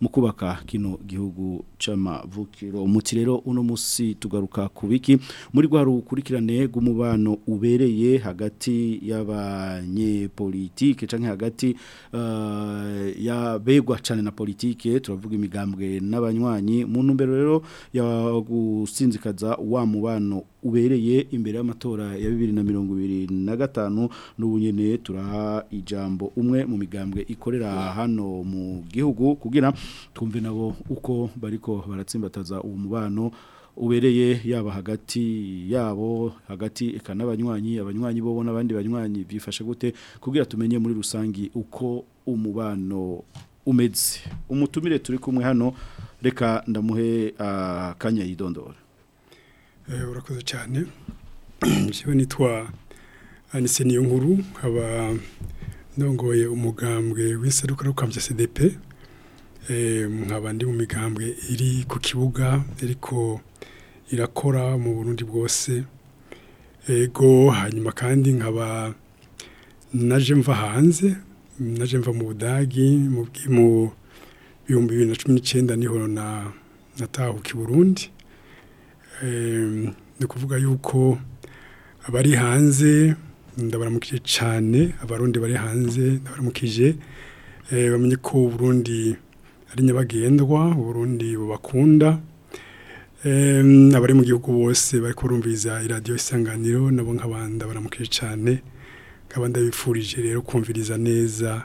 mu kubaka kino gihugu c'amavukiro umuti rero uno musi tugaruka kubiki muri gwa rukurikirane gumubano ubereye hagati y'abanyepolitike canke hagati uh, yabegwa cyane na politike turavuga imigambwe n'abanywanyi mu ntumbero rero ya gusinzikaza kugaragaza wa mubano ubereye imbere y'amatora ya bibiri na mirongo ibiri na gatanu n'ubu turaha ijambo umwe mu migambwe ikorera hano mu gihugu kugira twumve nabo uko bariko baratsimbataza uwo mubano ubereye yaba hagati yabo hagati eka n'abanywanyi abanywanyi bo abandi banywanyi byifashe gute kugira tumenye muri rusangi uko umubano umeze umutumire turi kumwe hano reka ndamuhe ah, akanya yidondora Eh, urakoze cyane nshya nitwa anise niyo nkuru nkaba ndongoye umugambwe w'iserukirarukambi ya cdp eh, nkaba ndi mu migambwe iri ku kibuga ariko irakora mu burundi bwose ego hanyuma kandi nkaba naje mva hanze naje mva mu budagi mu bihumbi bibiri na cumi n'icyenda niho natahuka i burundi ni kuvuga yuko abari hanze ndabaramukije cyane abarundi bari hanze ndabaramukije bamenye ko uburundi ari nyabagendwa uburundi bubakunda abari mu gihugu bose bari kurumviriza iradiyo isanganiro nabo nk'abandi baramukije cyane nk'abandi bifurije rero kumviriza neza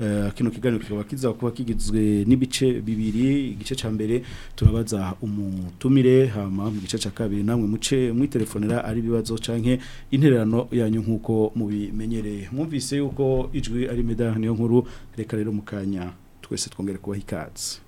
eh, kino kiganiro kikaba kiza kuba kigizwe n'ibice bibiri igice cya mbere turabaza umutumire hama mu gice cya kabiri namwe muce mu telefonera ari bibazo canke intererano yanyu nk'uko mubimenyereye mwumvise yuko ijwi ari medani niyo nkuru reka rero mu kanya twese twongere kubaha ikaze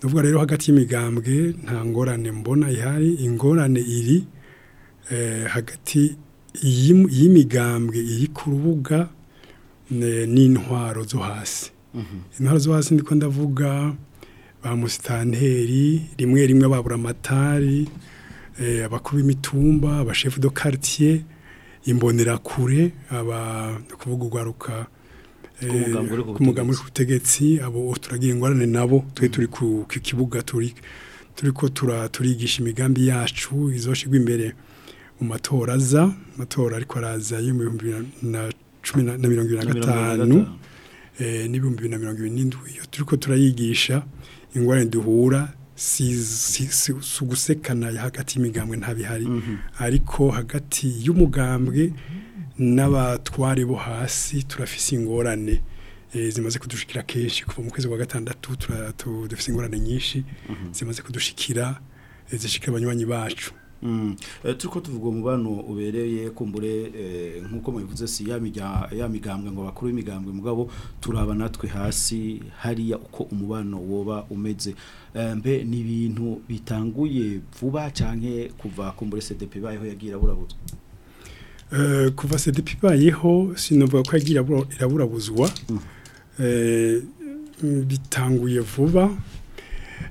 tuvuga rero hagati y'imigambwe nta ngorane mbona ihari ingorane iri hagati y'imigambwe iri ku rubuga n'intwaro zo hasi mhm. intwaro zo hasi ndiko ndavuga ba musitanteri rimwe rimwe babura amatari eh, abakuba imitumba abashefu do quartier imbonerakure aba kuvuga urwaruka eh, ku mugambi w'ubutegetsi abo turagira ingorane nabo twe mm. turi ku kibuga turi turi ko turigisha imigambi yacu izoshigwa imbere mu matora aza amatora ariko araza yo mu na cumi na mirongo na gatanu eh, n'ibihumbi na mirongo ibiri iyo turi turayigisha ingorane duhura si ugusekana hagati y'imigambwe ntabihari mhm. ariko hagati y'umugambwe n'abatware bo hasi turafise ingorane eh, zimaze kudushikira kenshi kuva mu kwezi kwa gatandatu dufite ingorane nyinshi mhm. zimaze kudushikira eh, zishikira abanywanyi bacu Eh, turiko tuvuga umubano ubereye kumbure eh, nkuko mubivuze si ya ya migambwe ngo bakuru imigambwe mugabo turaba natwe hasi hariya uko umubano woba umeze eh, mbe ni ibintu bitanguye vuba cyane kuva kumbure CDP bayeho yagira burabuzwa eh kuva CDP bayeho sinovuga ko yagira iraburabuzwa mm. bitanguye vuba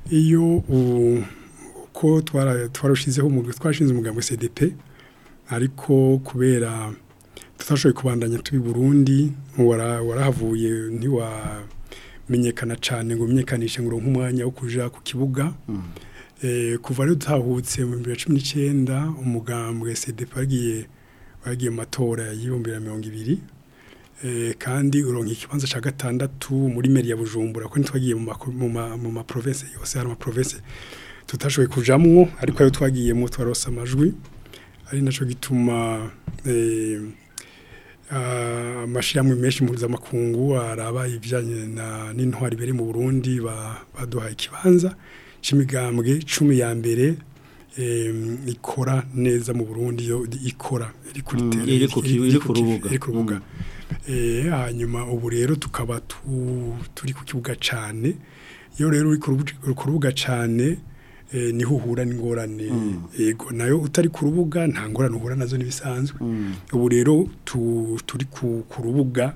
iyo ko twarushizeho twashinze umugambo cdp ariko kubera tutashoboye kubandanya turi burundi warahavuye ntiwamenyekana cyane ngo umenyekanishe ngo nk'umwanya wo kuja ku kibuga mm. eh, kuva rero dutahutse mu bihumbi bibiri cumi n'icyenda umugambi cdp wagiye mu matora y'ibihumbi bibiri na mirongo ibiri eh, kandi uronka ikibanza cya gatandatu muri meri ya bujumbura kuko ntitwagiye mu ma province yose hari ama province tutashoboye kujamwo ariko ayo twagiyemo twarose amajwi ari naco gituma eh, ah, amashyirahamwe menshi mpuzamakungu araba ibijyanye n'intwari biri mu burundi baduhaye ikibanza cy'imigambwe cumi ya mbere ikora neza mu burundi yo ikora iri ku rubuga hanyuma ubu rero tukaba turi ku kibuga cyane yo rero uri ku rubuga cyane Eh, niho uhura n'ingorane yego mm. nayo utari ku rubuga nta ngorane uhura nazo n'ibisanzwe mm. ubu rero turi ku rubuga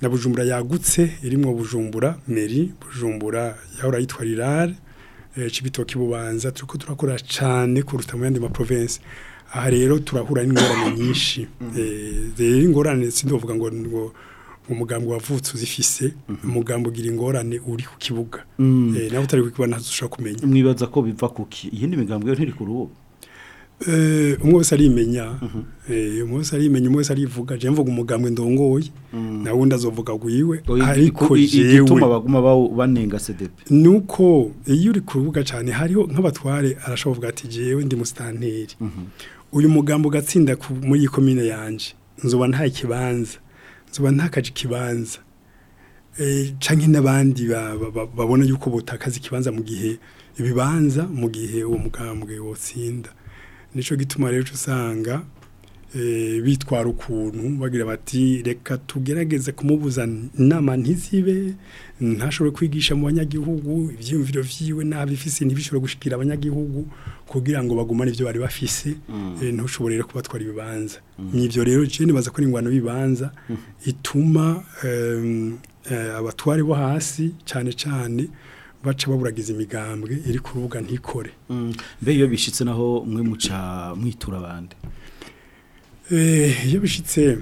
na bujumbura yagutse irimo bujumbura meri bujumbura yahora yitwa rirare eh, kibitoki bubanza turi turakora cyane kuruta mu yandi maprovensi aha rero turahura n'ingorane nyinshi mm-hmm. eh, rero ingorane sindovuga ngo umugambi wavutse uzifise umugambo mm-hmm. gira ingorane uri ku kibuga mm. eh, nawe utari kukibona ushobora kumenya mwibaza ko biva ku ki iyi ni imigambi yo ntiri ku rubuga Eh, umwe wese arimenya mhm. eh, umwe wese arimenya umwe wese arivuga je mvuga umugambwe ndongoye mm. na wundi azovuga guyiwe ariko igituma baguma banenga CDP nuko iyo uri kuvuga cyane hariho nk'abatware arashovuga ati jewe ndi mustanteri mhm. uyu mugambo gatsinda muri iyi commune yanje nzoba nta kibanza nzoba nta kaje kibanza eh, canke n'abandi babona yuko botakaza ikibanza mu gihe ibibanza mu gihe uwo mugambwe wotsinda nicyo gituma rero usanga eh, bitwara ukuntu bagira bati reka tugerageze kumubuza inama ntizibe ntashobora kwigisha mu banyagihugu ibyiyumviro byiwe n'abifise ntibishobore gushikira abanyagihugu kugira ngo bagumane ibyo bari bafise mm. eh, ntushobore rero kubatwara ibibanza mm. n'ibyo rero jene baza ko ingwano bibanza mm. ituma eh, abatware bo hasi cyane cyane baca baburagiza imigambwe iri ku rubuga ntikore mm. mbe iyo bishyitse naho mwe muca mwitura abandi eh, iyo bishyitse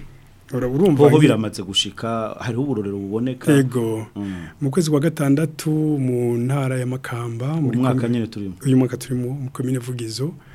urumva aho biramaze gushika hari uburorero buboneka yego mm. mu kwezi kwa gatandatu mu ntara ya makamba muri mwaka nyine turimo uyu mwaka turimo mu komine vugizo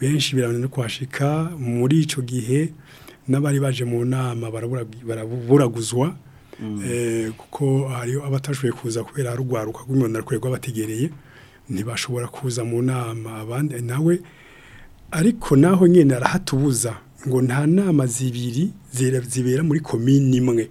benshi birananira kuhashika muri icyo gihe n'abari baje mu nama baraburaguzwa mm. eh, kuko hariyo abatashoboye kuza kubera rugwaruka rw'umuntu rwego bategereye ntibashobora kuza mu nama abandi nawe ariko naho nyine arahatubuza ngo nta nama zibiri zibera muri komini imwe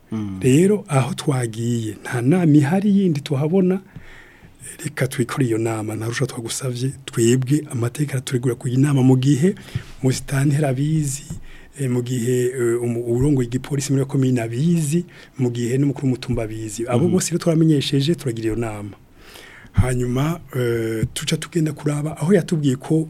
rero aho twagiye nta nama ihari yindi tuhabona reka twikore iyo nama narusha twagusabye twebwe amateka turi kugira inama mu gihe musitani harabizi eh, mu gihe eh, urongo igipolisi muri komine abizi mu gihe n'umukuru w'umutumba abizi abo mm-hmm. bose rero turamenyesheje turagira iyo nama hanyuma eh, tuca tugenda kuraba aho yatubwiye ko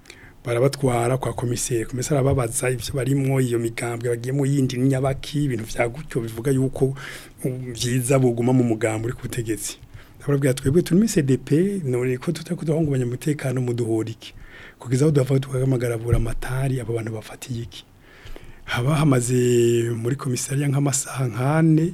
barabatwara kwa komiseri komiseri ababaza ibyo barimo iyo migambwe bagiyemo yindi nyabaki ibintu bya gutyo bivuga yuko byiza mm, buguma mu mugambi uri ku barabwira twebwe turimo cdp none ko tutari kuduhungabanya umutekano muduhora iki kugeza aho duhava tugahamagara buramatari abo bantu bafatiye iki haba hamaze muri komisariya nk'amasaha nk'ane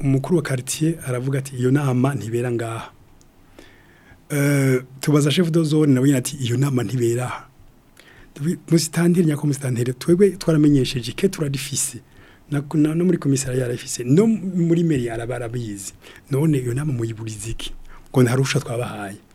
umukuru eh, wa karitsiye aravuga ati iyo nama ntibera ngaha eh, tubaza shefu dozone nawe nyine ati iyo nama ntibera aha musitantire nyako musitantire twebwe twaramenyesheje ke turarifise no muri komisari yarafise no muri meri barabizi none iyo nama muyiburiza iki ngo narusha twabahaye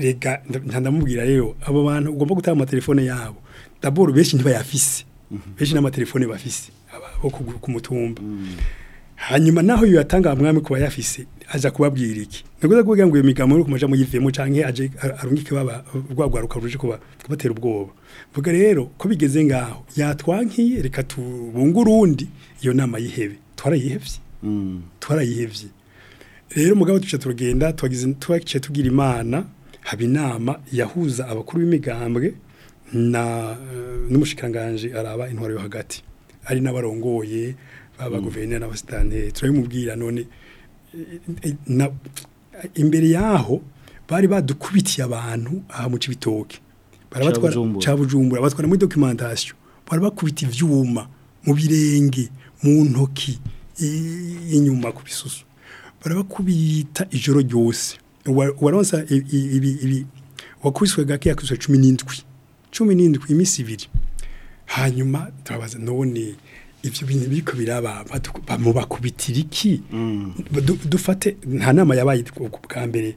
rega ndamubwira rero abo bantu ugomba gutanga amatelefone yabo daboro benshi ntibayafise mhm. benshi n'amatelefone bafise abo ku mm. hanyuma naho yatanga umwami kuba yafise aza kubabwira iki naguza kuvuga ngo iyo migamo uri kumaja muyivemo canke aje arungike baba rwagwaruka ruje kuba kubatera ubwoba vuga rero ko bigeze ngaho yatwankiye reka tubungura urundi iyo nama yihebe twarayihevye mm. twarayihevye rero mugabo tuca turagenda twagize twakice tugira imana haba inama yahuza abakuru b'imigambwe na eh, n'umushikanganje araba intwaro yo hagati ari nabarongoye baba hmm. guverineri n'abasitanteri turabimubwira none imbere yaho bari badukubitiye abantu aha mu Cibitoke barabatwara ca Bujumbura batwara muri documentation bari bakubita ivyuma mu birenge mu ntoki inyuma ku bisusu barabakubita ijoro ryose waronsa ibi ibi wakwiswe gake yakwiswe 17 17 iminsi ibiri hanyuma turabaza none ibyo bintu biko biraba bamubakubitira iki mm. dufate nta nama yabaye bwa mbere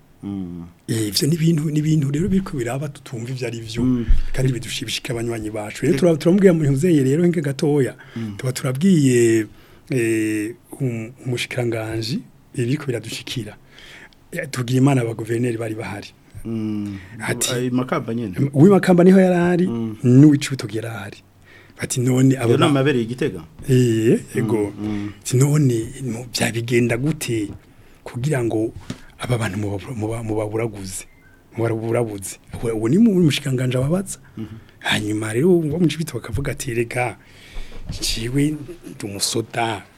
Mm. Eh, ivyo n'ibintu n'ibintu rero biriko biraba tutumva ivyo ari vyo mm. kandi bidushibishika abanywanyi bacu rero eh. turabwira mu muzeye rero nge gatoya mm. tuba turabwiye eh, um, umushikiranganje ibikubira biradushikira tugira imana aba bari bahari ati makamba nyene uwi makamba niho yarari n'uwicuto yarari bati none abo namabere igitega eh yego none byabigenda gute kugira ngo aba bantu mubaburaguze mubaburabuze ubu ni mu mushikanganje wabatsa hanyuma rero ngo mu cibito bakavuga ati rega ciwe ndumusoda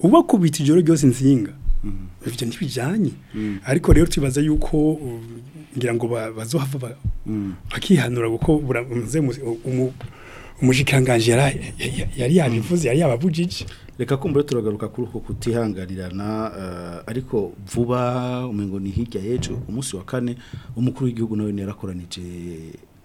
ubakubita ijoro ryose insinga mm-hmm. ibyo ntibijyanye mm. ariko rero tubaza yuko mm, ngira ngo bazohava mm. bakihanura kuko umujikangaje yari yabivuze yari yababujije reka kumbura turagaruka kuri uko kutihangarirana eh, ariko vuba umengo ni hirya y'ejo umunsi wa kane umukuru w'igihugu nawe yarakoranije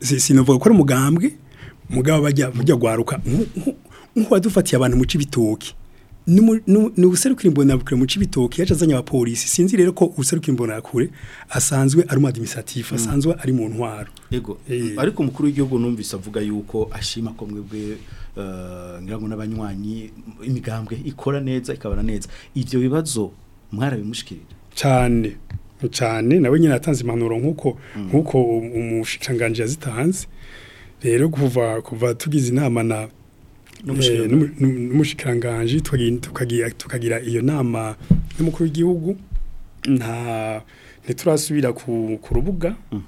sinovuga ko ari umugambwe mugabo bajya bajya gwaruka wadufatiye abantu mu cibitoki ni ubuserukira imbonerakure mu cy'ibitoki yaje azanye abapolisi sinzi rero ko ubuserukira imbonerakure asanzwe ari administratif hmm. asanzwe ari mu ntwaro yego eh. ariko umukuru w'igihugu numvise avuga yuko ashima ko mwebwe eh, ngira n'abanywanyi imigambwe ikora neza ikabana neza ibyo bibazo mwarabimushikirira cyane cyane nawe nyine yatanze impanuro nk'uko hmm. nk'uko umushyikiranganje yazitanze rero kuva kuva tugize inama na Eh, n'umushikiranganje tukagira iyo nama y'umukuru w'igihugu ntiturasubira ku rubuga mm-hmm.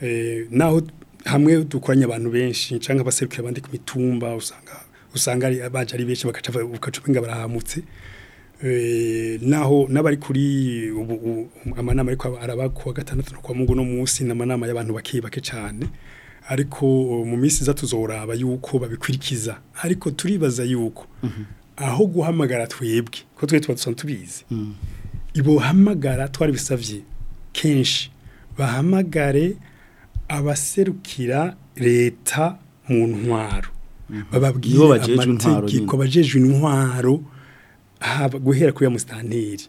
eh, naho hamwe dukoranye abantu benshi canka baserukira abandi ku mitumba usanga usanga ari benshi bakacupenga barahamutse eh, naho n'abari kuri amanama ariko araba gatandatu no kwa mungu no munsi namanama y'abantu bakibake cyane eh ariko uh, mu minsi iza tuzoraba yuko babikurikiza ariko turibaza yuko mhm. aho guhamagara twebwe ko twe tuba dusanzwe tubizi mm. ibohamagara twari bisabye kenshi bahamagare abaserukira leta mu ntwaro mhm. bababwira amategeko abajejwe intwaro guhera kuya ya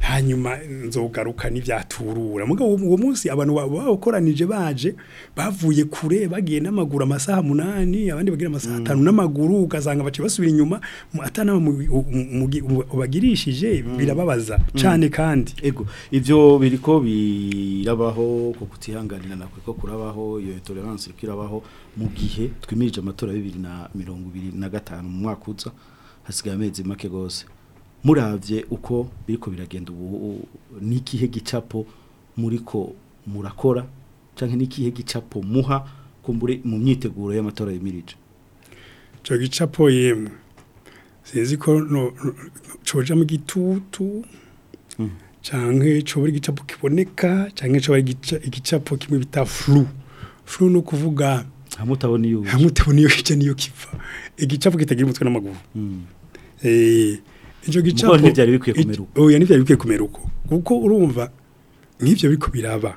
hanyuma nzogaruka n'ibyaturura mugabo uwo munsi abantu bawukoranije baje bavuye kure bagiye n'amaguru amasaha munani abandi bagira amasaha mm. atanu n'amaguru ugasanga bace basubira inyuma atana bagirishije mm. birababaza mm. cyane kandi ego ibyo biriko birabaho ko kutihanganira nakwe ko kurabaho iyo tolerance ikirabaho mu gihe twimirije amatora 2025 mu mwaka uza hasigaye amezi make gose muravye uko biriko biragenda ubu n'ikihe gicapo muriko murakora canke n'ikihe gicapo muha kumbure mu myiteguro y'amatora yimirije ico gicapo yemwe sinzi ko no, no mu gitutu hmm. canke canke buri igicapo kiboneka canke coba igicapo kimwe bita flu flu no kuvuga hamutaboniyo hamutaboniyo cyane iyo kiva igicapo kitagira umutwe n'amaguru mm. eh icyo gicapo ntibyari bikwiye kumera uko oya ntibyari bikwiye kumera kuko urumva nibyo biko biraba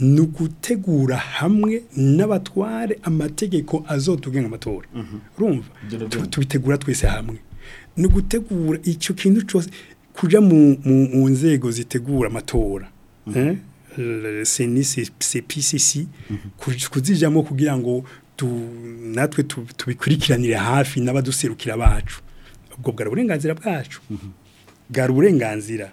ni ugutegura hamwe n'abatware amategeko azotugenga amatora mhm. urumva tubitegura twese hamwe ni icyo kintu cyose kujya mu nzego zitegura amatora mhm. eh? cpcc mhm. kuzijyamo kugira ngo natwe tubikurikiranire hafi n'abaduserukira bacu ubwo bwari uburenganzira bwacu bwari uburenganzira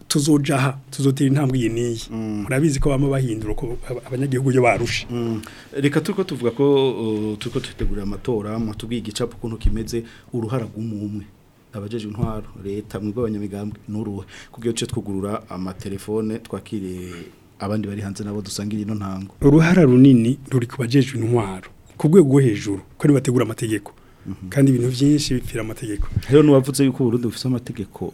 tuzojaha aha tuzotera intambwe iyi murabizi ko baba bahindura uko abanyagihugu iyo barushe reka turi tuvuga ko uh, turi ko dutegurira amatora tubwiye igicapu ukuntu kimeze uruhara rw'umuntu umwe abajeje intwaro leta mu abanyamigambwe n'uruhe kugira duce twugurura amatelefone twakiriye abandi bari hanze nabo dusangira ino ntango uruhara runini ruri ku intwaro ku rwego hejuru ko ari bategura amategeko mhm. kandi ibintu byinshi bipfira amategeko rero n'uwavuze yuko Burundi bufite amategeko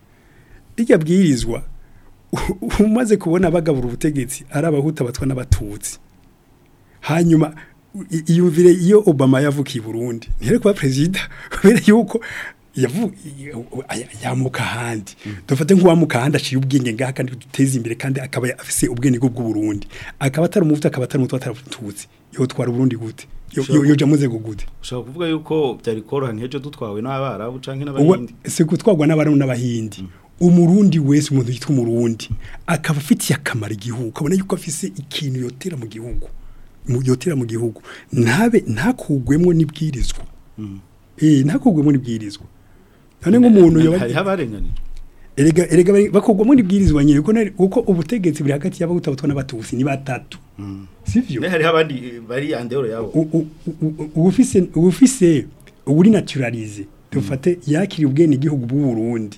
rijya bwirizwa umaze kubona abagabura ubutegetsi ari abahuta batwa n'abatutsi hanyuma iyumvire iyo obama yavukiye i burundi ntihere kuba perezida kubera yuko yamuka ahandi dufate nk'uwamuka ahandi aciye ubwenge ngaha kandi duteze imbere kandi akaba afise ubwenge bw'uburundi akaba atari umuvuta akaba atari umutwe atarututse yo twara uburundi gute yo jamuze gugute ushobora kuvuga yuko byari koroha ntejo dutwawe n'abarabu canke n'abahindi se gutwagwa n'abarabu n'abahindi umurundi wese umuntu yitwa umurundi akaba afitiye akamara igihugu ukabona yuko afise ikintu yotera mu gihugu mu yotera mu gihugu ntabe ntakugwemo n'ibwirizwa mm. eh ntakugwemo n'ibwirizwa none nk'umuntu erega bakogwa muri bwirizwa nyere kuko uko ubutegetsi buri hagati y'abagutabutwa n'abatusi ni batatu mm. sivyo hari abandi eh, bari andero yabo ubufise ubufise uburi naturalize dufate mm. yakiri ubwene igihugu b'u Burundi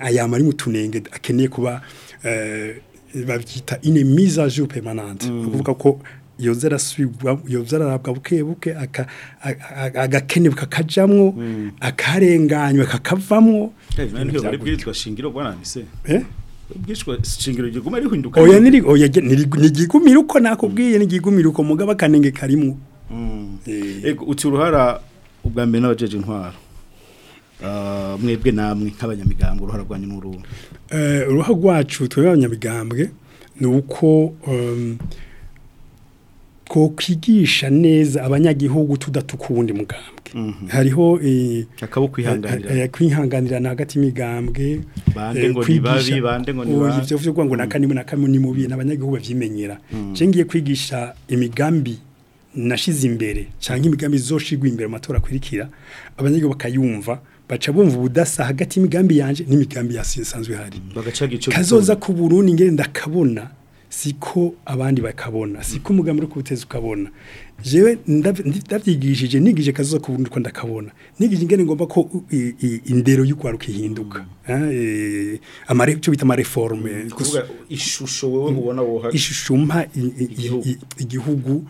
ayama ari mu tunenge akeneye kuba eh, babyita ine mise à jour permanente kuvuga ko yozera arasubigwa yozera rabwa buke buke agakenewe kakajamwo hmm. akarenganywe kakavamwo eh? oya niri oya nigigumira uko nakubwiye nigigumira uko mugaba kanenge karimwe hmm. eh. ego uti uruhara ubwa n'abajeje intwaro ah, mwebwe namwe nk'abanyamigambwe uruhara rwanyu n'uruhu eh, uruhara rwacu twebanyamigambwe nuko kwigisha neza abanyagihugu tudatuka uwundi mugambwe mhm. hariho eh, eh, eh, kwihanganirana hagati y'imigambwe ibyo bivuga ngo n'akanimwe oh, na mm. kamwe ni mubi n'abanyagihugu babyimenyera mm. ngiye kwigisha imigambi nashize imbere cyangwa imigambi zoshigwa imbere mu matora akurikira abanyagihugu bakayumva baca bumva ubudasa hagati y'imigambi yanjye n'imigambi yasanzwe ihari mm. kazoza ku burundi ngenda ndakabona siko abandi bakabona siko umugambi uri kubuteza ukabona jewe ndabyigishije nigije kazoza kubundikwa ndakabona nigije ingene ngomba ko indero y'ukwaruka ihinduka eh, amare cyo bita amareforme ishusho wewe ubona woha ishusho igihugu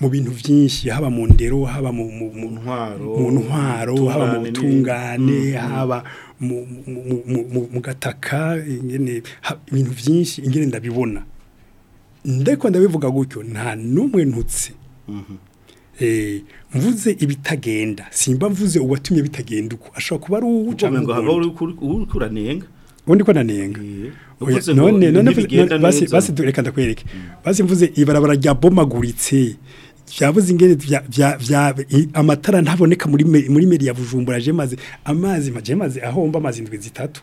mu bintu byinshi haba mu ndero haba mu ntwaro mu ntwaro haba mu butungane mm, mm. haba mu gataka ibintu byinshi ingene ndabibona ndeko ndabivuga gutyo nta n'umwe ntutse mhm. eh, mvuze ibitagenda simba mvuze uwatumye bitagenda uko ashobora kuba ari uwo uca ngo ubundi ko nanenga none none basi basi reka ndakwereke basi mvuze ibarabara ryabomaguritse byabuze ingene amatara ntaboneka muri muri meri ya bujumbura jemaze amazi majemaze ahomba amazi indwi zitatu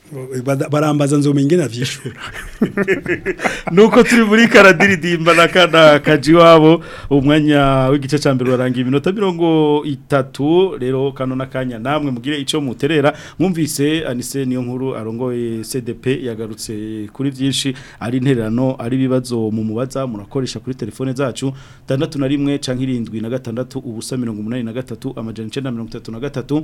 eh, barambaza nzomenya ngena vyishura nuko turi muri karadiridimba na kana kaji wabo umwanya w'igice ca mbere warangiye iminota 30 rero kano nakanya namwe mugire ico muterera mwumvise anise niyo nkuru nkuru arongoye CDP yagarutse kuri byinshi ari intererano ari bibazo mu mubaza murakoresha kuri telefone zacu 601 canke 76 ubusa 183 amajana 933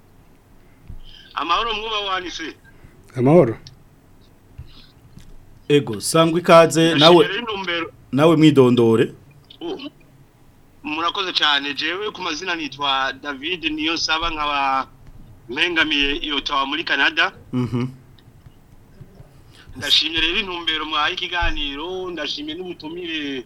amahoro mwuba wanise amahoro ego sangwa ikaze nawe nawe mwidondore murakoze cyane jewe ku mazina nitwa david niyo nsaba nkaba mpengamiye iyo tawa muri canada mhm. ndashimye rero intumbero mwahaye ikiganiro ndashimye n'ubutumire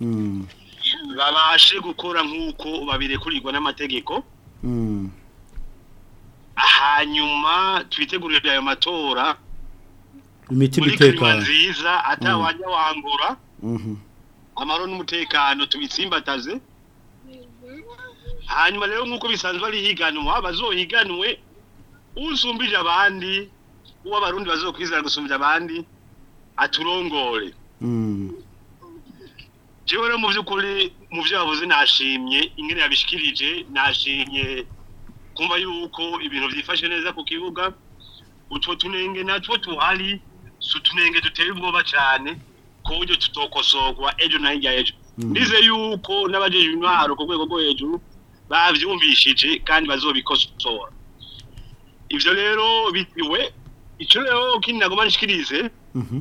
mm. babashe gukora nk'uko babirekurirwa n'amategeko mm. hanyuma twitegurire ayo matora imitima itekana nziza atawajya mm. wangura mhm. amaro n'umutekano tubitsimbataze hanyuma rero nk'uko bisanzwe ari higanwa bazohiganwe usumbije abandi uwo abarundi bazokwizera gusumbya abandi aturongore mm. jewe rero mu by'ukuri mu byo nashimye ingene yabishikirije nashimye kumva yuko ibintu byifashe neza ku kibuga utwo tunenge natwo tuhari sutunenge duteye ubwoba cyane ku buryo tutokosogwa ejo na hirya ejo mm. ndize yuko n'abajeje intwaro ku rwego rwo hejuru bavyumvishije kandi bazobikosora ivyo rero bitiwe ico rero kindi nagomba nshikirize mhm.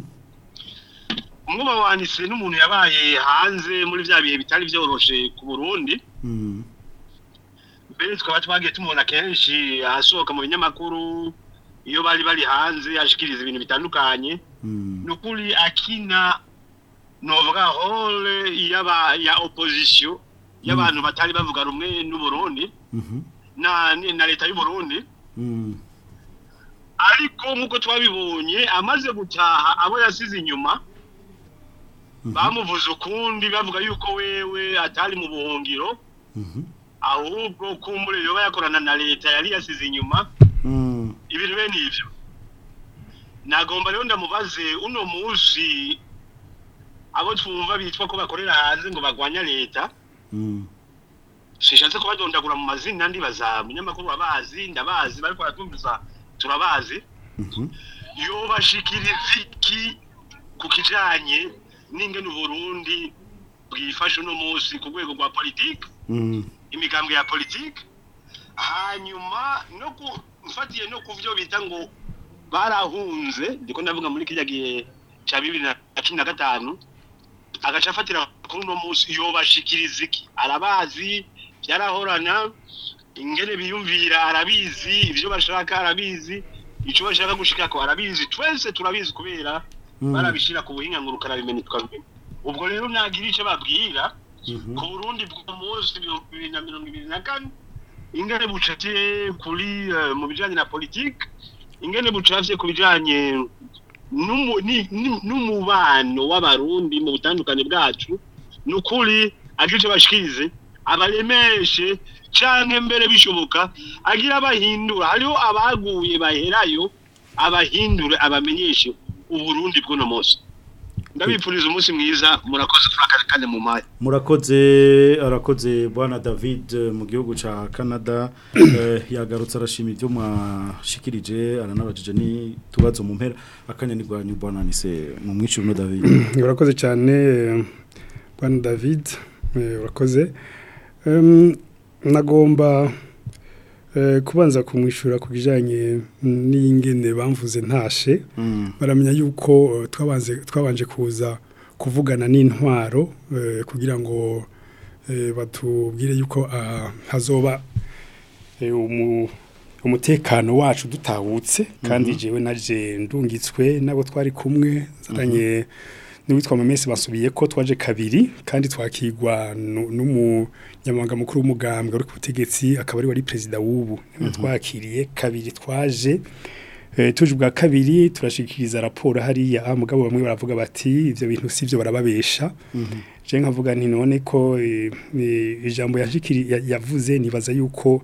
umwuma n'umuntu yabaye hanze muri vya bihe bitari vyoroshe ku Burundi mm. mbere tukaba twagiye tumubona kenshi asohoka mu binyamakuru iyo bari bari hanze yashikiriza ibintu bitandukanye hmm. nokuri akina novuga role yaba ya opposition y'abantu hmm. batari bavuga rumwe n'uburundi mhm. na na leta y'uburundi hmm. ariko nk'uko twabibonye amaze gutaha abo yasize inyuma mhm. bamuvuze ukundi bavuga yuko wewe atari mu buhungiro mhm. ahubwo kumbure yoba yakorana na leta yari yasize inyuma ibintu bene ibyo nagomba rero ndamubaze uno muzi abo twumva bitwa ko bakorera hanze ngo bagwanya leta mm. shishatse kubadondagura mu mazina ndibaza umunyamakuru wabazi ndabazi bariko baratumviza turabazi mhm. yobashikiriza iki ku kijanye n'ingene uburundi bwifashe uno munsi ku rwego rwa politike mm. imigambwe ya politike hanyuma no ufatiye no ku bita ngo barahunze ndiko ndavuga muri kirya gihe cya agacafatira na cumi na gatanu iki arabazi byarahorana ingene biyumvira arabizi ibyo bashaka arabizi icyo bashaka gushika ko arabizi twese turabizi kubera mm. barabishyira ku buhinga ngo rukarabimenya tukabimenya ubwo rero nagira icyo babwira mhm. ku burundi bw'umunsi bibiri na mirongo na ingene bucavye kuri eh, mu bijanye na politike ingene bucavye ku bijanye n'umubano w'abarundi mu butandukanye bwacu nukuri ukuri agice bashikirize abaremeshe canke mbere bishoboka agira abahindura hariho abaguye baherayo abahindure abamenyeshe uburundi bw'uno munsi ndabipfuriza umunsi mwiza murakoze turakaze kandi mu mpande murakoze arakoze bwana david eh, mu gihugu cya canada mm. eh, yagarutse arashima ibyo mwashikirije aranabajije n'utubazo mu mpera akanyanirwa nyirwananise mu mwiciro no david mm, urakoze cyane eh, bwana david urakoze nagomba Eh, kubanza kumwishyura ku bijyanye n'iy'ingene bamvuze ntashe mm. baramenya yuko eh, twabanje kuza kuvugana n'intwaro eh, kugira ngo batubwire yuko ah, hazoba umutekano wacu dutahutse kandi mhm. jewe naje ndungitswe nabo twari kumwe nzanye mhm. n'uwitwa amamesi basubiye ko twaje kabiri kandi twakigwa n'umunyamabanga mukuru w'umugambwe uri ku akaba ari wari perezida w'ubu mhm. twakiriye kabiri twaje eh, tuje bwa kabiri turashikiriza raporo hariya ah, mugabo bamwe baravuga bati ibyo bintu si byo barababesha mhm. nkavuga nti none ko eh, eh, ijambo yavuze nibaza yuko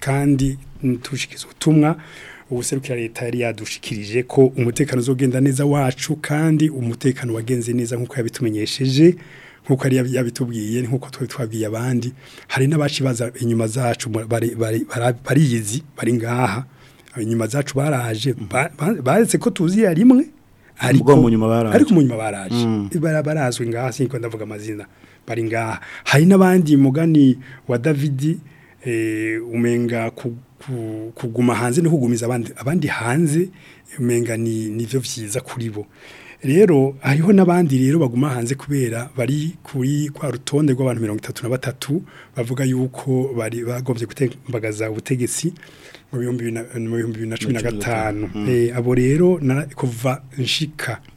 kandi tushikiriza ubutumwa ubuserukira leta yari yadushikirije ko umutekano uzogenda neza wacu kandi umutekano wagenze neza nk'uko yabitumenyesheje nk'uko yari yabitubwiye nk'uko twari twabwiye abandi hari n'abacibaza inyuma zacu bariyizi bari ngaha inyuma zacu baraje baretse ko tuziye rimwe ariko mu nyuma baraje ariko mu nyuma mm. barazwi ngaha sinko ndavuga amazina bari ngaha hari n'abandi mugani wa David eh, umenga kuguma hanze no kugumiza abandi abandi hanze umenga ni nivyo vyiza kuri bo rero ariho n'abandi rero baguma hanze kubera bari kuri kwa rutonde rw'abantu mirongo itatu na batatu bavuga yuko bari bagombye gutembagaza ubutegetsi mu bihumbi bibiri na cumi na gatanu eh, abo rero kuva nshika mu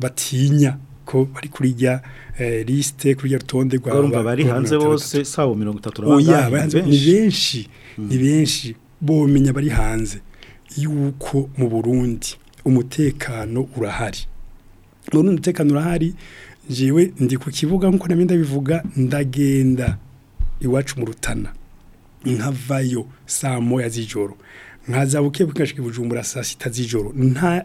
batinya ko bari kuri rya eh, lisite kuri rutonde rwa urumva bari hanze bose sawo mirongo ni benshi ni benshi bomenya bari hanze yuko mu burundi umutekano urahari none umutekano urahari njyewe ndi ku kibuga nk'uko nabyo bivuga ndagenda iwacu mu rutana nkavayo saa moya z'ijoro nkaza buke bwinshi bujumbura saa sita z'ijoro nta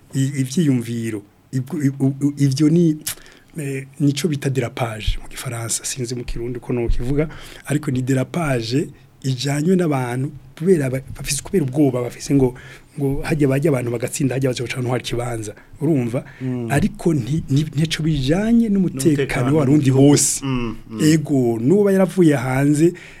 ibyiyumviro ivyo ni eh, nico bita mu gifaransa sinzi mu kirundi ko no kivuga ariko ni derapage ijyanywe n'abantu kubera kubera ubwoba bafise ngo ngo hajya bajya abantu bagatsinda hajya bazoca ahantu hari kibanza urumva mm. ariko ntico bijanye n'umutekano w'abarundi hose mm, mm. ego nuba yaravuye hanze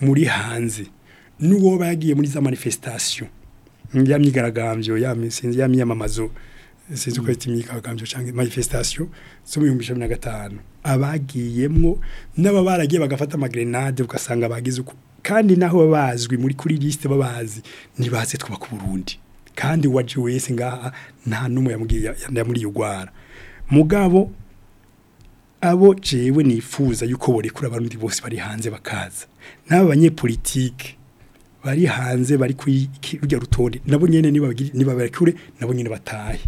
muri hanze n'uwo bagiye muri za manifestation ya myigaragambyo ya miyamamazo sinzi uko yita imyigaragambyo cyangwa manifestation zo mu bihumbi gatanu abagiyemo n'aba baragiye bagafata amagrenade ugasanga bagize uko kandi naho bazwi muri kuri liste babazi nibaze ntibaze ku Burundi kandi uwaje wese ngaha nta n'umwe yamuriye ugwara mugabo abo jewe nifuza yuko borekura abarundi bose bari hanze bakaza n'aba banyepolitike bari hanze bari kuri rya rutonde nabo nyene nibabarekure nabo nyene batahe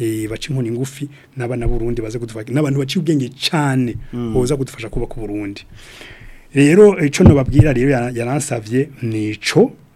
eh, baca inkoni ngufi n'abana b'urundi baza kudufasha n'abantu baciye ubwenge cyane mm. boza kudufasha kuba ku burundi rero icyo nababwira rero yaransabye ni ico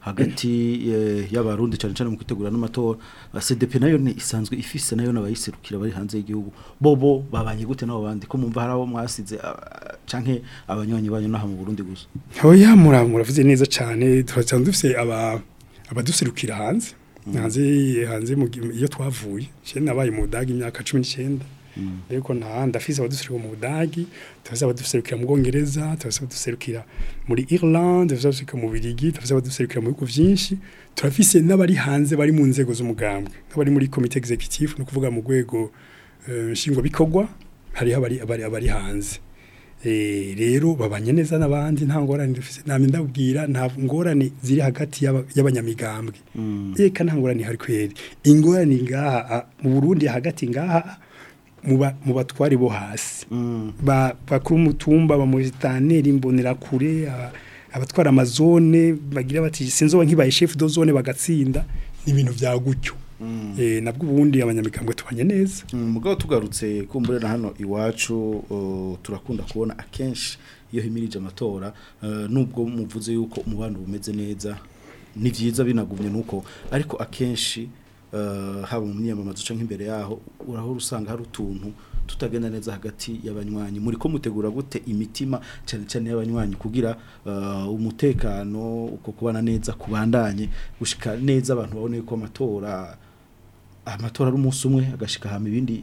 hagati eh, y'abarundi cyane cyane mu kwitegura n'amatora CDP nayo ni isanzwe ifise nayo nabayiserukira bari hanze y'igihugu bobo babanye gute nabo bandi ko mumva harabo mwasize canke abanyonyi banyu naha mu Burundi gusa oya muramura vuze neza cyane turasanzwe dufise aba abaduserukira mm. hanze hanze hanze iyo twavuye cyane nabaye mu Dagi imyaka 19 Mm. ariko nta handi abaduserukira mu budage turafise abaduserukira mu bwongereza turafise abaduserukira muri irlande turafise mu birigi turafise abaduserukira mu bihugu vyinshi turafise n'abari hanze bari mu nzego z'umugambwe nk'abari muri komite executive no kuvuga mu rwego euh, nshingwabikorwa hariho abari abari hanze eh, rero babanye neza n'abandi nta ngorane namwe ndabwira nta ngorane ziri hagati y'abanyamigambwe reka mm. nta ngorane hari kweri ingorane ngaha mu burundi hagati ngaha mu batwari bo hasi bakora umutumba imbonera kure abatwara amazone bagira bati sinzoba nkibaye shefu do zone bagatsinda n'ibintu bya gutyo mm. eh, nabwo ubundi abanyamikambwe tubanye neza mm, mugabo tugarutse kumburera hano iwacu turakunda kubona akenshi iyo himirije amatora eh, nubwo muvuze yuko umubano umeze neza ni byiza binagumye nuko ariko akenshi Eh, haba mu myiyamamazo uca nk'imbere yaho uraho usanga hari utuntu tutagenda neza hagati y'abanywanyi muri ko mutegura gute imitima cyane cyane y'abanywanyi kugira eh, umutekano uko kubana neza kubandanye gushika neza abantu babone ko amatora amatora ari umunsi umwe agashika hama ibindi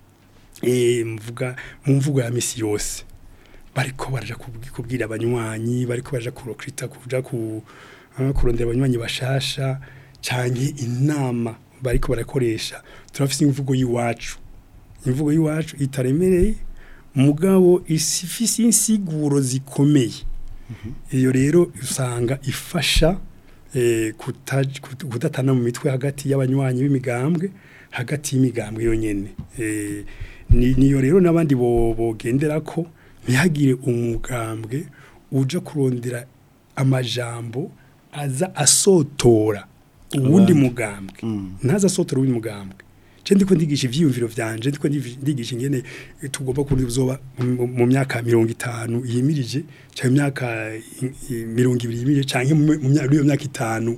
eh mvuga mu mvugo ya misi yose bariko baraja kubwira abanywanyi bariko baraja kurokrita kuja ku kurondera abanywanyi bashasha canke inama bariko barakoresha turafise imvugo y'iwacu imvugo y'iwacu itaremereye mugabo isifise insiguro zikomeye mm-hmm. iyo rero usanga ifasha eh, kudatana mu mitwe hagati y'abanywanyi b'imigambwe hagati y'imigambwe yonyene eh, niyo rero n'abandi bogendera ko ntihagire umugambwe uje kurondera amajambo aza asotora ubundi mugambwe mm. ntaza asotora uwundi mugambwe cyangwa ndi ndigisha ibyiyumviro byanjye ndiko ndigisha ingene eh, tugomba kuba uzoba mu myaka mirongo itanu yimirije cyangwa imyaka eh, mirongo ibiri yimirije cyangwa muri myaka itanu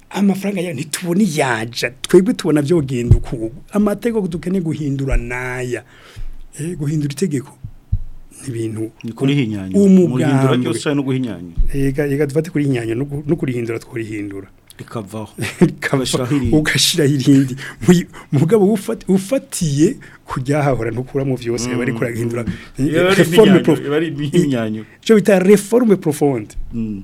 amafaranga yawe ntitubone yaja twebwe tubona byogenda ukuntu amategeko dukeneye guhindura naya eh, guhindura itegeko ibintu kurihinyanya umuganda cyose no guhinyanya yega yega dufate kurihinyanya no kurihindura tworihindura rikavaho ugashira irindi mugabo ufatiye kujya hahora ntukuramo byose bari mm. kuragihindura reforme profonde ico bita reforme profonde mm.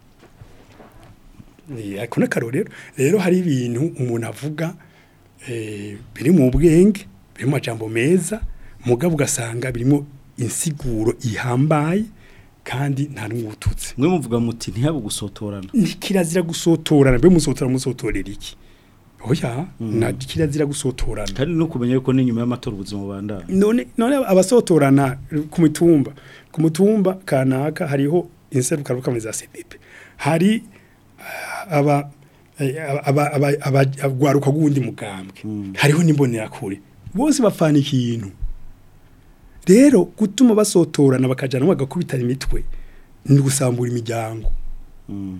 Eh, ariko n'akaro rero rero hari ibintu umuntu avuga eh, biri mu bwenge biri majambo meza mugabo ugasanga birimo insiguro ihambaye kandi nta n'ubututsi mwe muvuga muti ntihabe gusotorana nikirazira gusotorana be musotora musotorera iki oya mm. na kirazira gusotorana kandi no kumenya yuko ni nyuma ubuzima bubandana none none abasotorana ku mitumba ku mutumba kanaka hariho inserukaruka muri za CDP hari aba abagwaruka bw'ubundi mugambwe hmm. hariho n'imbonerakure bose bapfana ikintu rero gutuma basotorana bakajyana bagakubitana imitwe ni gusambura imiryango hmm.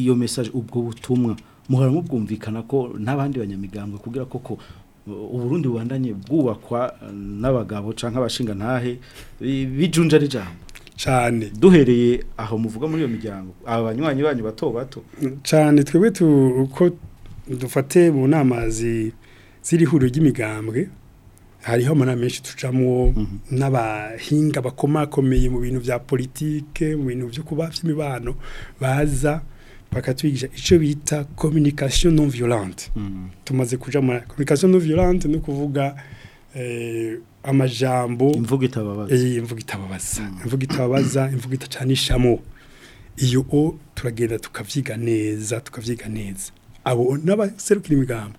iyo message ubwo butumwa muhora mubwumvikana ko n'abandi banyamigambwe kugira koko uburundi bubandanye bwubakwa n'abagabo cyangwa abashinga ntahe bijunja ari cyane duhereye aho muvuga muri iyo miryango aba banywanyi banyu bato bato cyane twebwe uko dufate mu namazi z'irihuriro ry'imigambwe hariho amanama menshi ducamo mhm. n'abahinga bakomakomeye mu bintu bya politike mu bintu byo kuba by'imibano baza bakatwigisha icyo bita communication non violente mhm. tumaze kujya muri communication non violente ni kuvuga Eh, amajambo eh, imvugo itababaza imvugo itababaza imvugo itababaza imvugo itacanishamo iyo o turagenda tukavyiga neza tukavyiga neza abo n'abaserukira imigambwe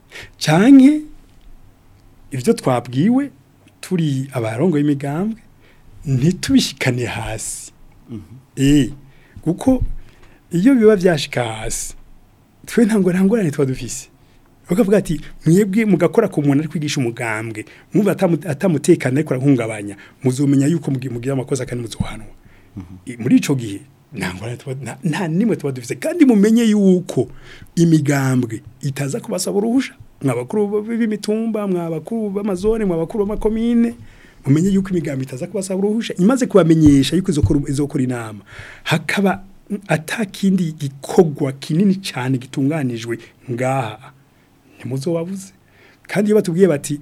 cyane ibyo twabwiwe turi abarongo y'imigambwe ntitubishikane hasi mm-hmm. eh, kuko iyo biba byashika hasi twe ntabwo ntangorane tuba dufise bakavuga ati mwebwe mugakora ku muntu ari kwigisha umugambwe mwumva atamutekana ariko arahungabanya muzumenya yuko mugira amakosa kandi muzuhanwa mm-hmm. muri icyo gihe nta nimwe tuba dufite kandi mumenye yuko imigambwe itaza kubasaba uruhushya mwabakuru b'imitumba mwabakuru b'amazone mwabakuru b'amakomine mumenye yuko imigambi itaza kubasaba uruhusha imaze kubamenyesha yuko izokora inama hakaba atakindi gikorwa kinini cyane gitunganijwe ngaha ntimuzo wabuze kandi iyo batubwiye bati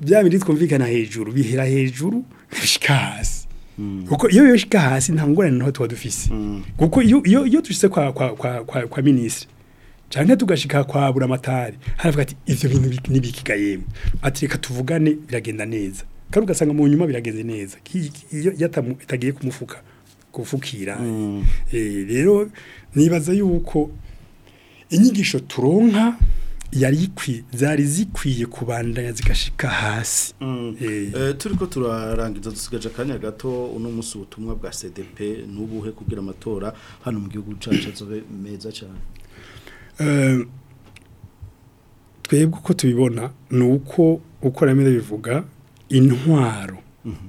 bya bindi twumvikana hejuru bihera hejuru bishika Mm. kuko iyo yoshika hasi nta ngorane naho tuba dufise mm. kuko iyo dushyize kwa minisitiri cyane tugashika kwa buramatari haravuga ati ibyo bintu ni bikigayemo ati reka tuvugane biragenda neza kandi ugasanga mu nyuma biragenze neza iyo itagiye kumufuka kufukira mm. eh, rero nibaza yuko inyigisho turonka yari ikwiye zari zikwiye kubandanya zigashika hasi mm. eh. Eh, turi ko turarangiza dusigaje akanya gato uno munsi ubutumwa bwa cdp n'ubuhe kugira amatora hano mu gihugu cyacu azobe meza cyane eh, twebwe uko tubibona ni uko uko bivuga intwaro mhm.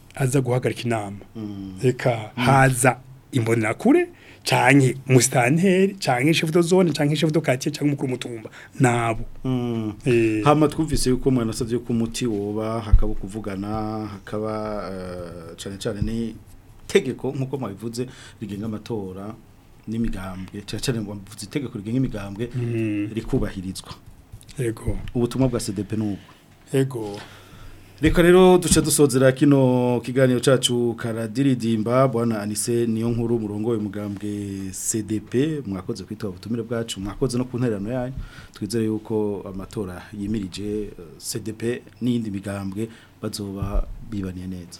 aza guhagarika inama reka mm. haza imbonerakure canke musitanteri canke chef de zone canke chef de quartier canke umukuru mutumba nabo mm. eh hama twumvise yuko mwana savye ko umuti woba hakaba kuvugana hakaba uh, cane cane ni tegeko nkuko mwabivuze rigenga amatora n'imigambwe cyane cyane ngo mvuze itegeko rigenga imigambwe hmm. rikubahirizwa yego ubutumwa bwa CDP nubwo yego reka rero duce dusozera kino kiganiro cacu karadiridimba bwana anise niyo nkuru murongo we mugambwe cdp mwakoze kwitaba ubutumire bwacu mwakoze no ku ntererano yanyu twizere yuko amatora yimirije uh, cdp n’indi migambwe bazoba bibaniye neza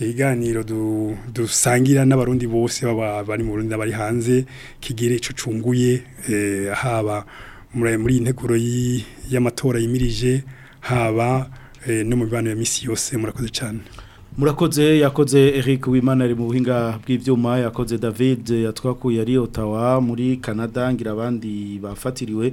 ibiganiro dusangira n'abarundi bose baba bari mu Burundi bari hanze kigire icyo cunguye eh, haba muri iyi nteguro y'amatora yimirije haba eh, no mu mibano ya minsi yose murakoze cyane murakoze yakoze Eric wimana ari mu buhinga bw'ibyuma yakoze david eh, yatwakuye ari otawa muri canada ngira abandi bafatiriwe